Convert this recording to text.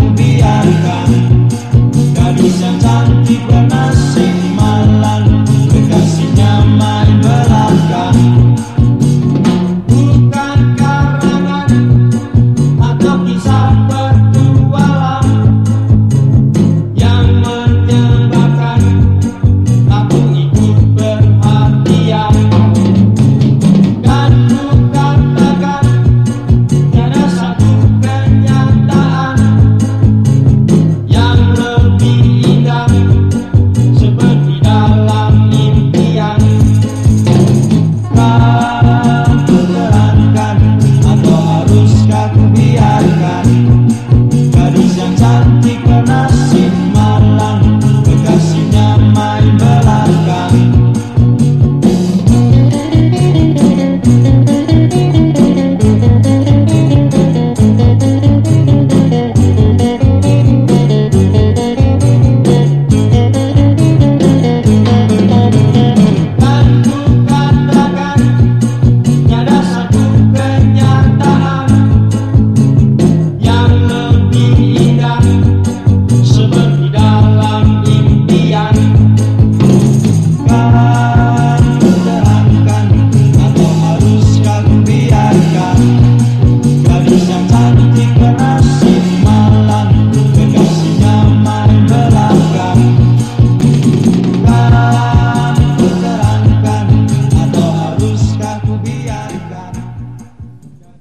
be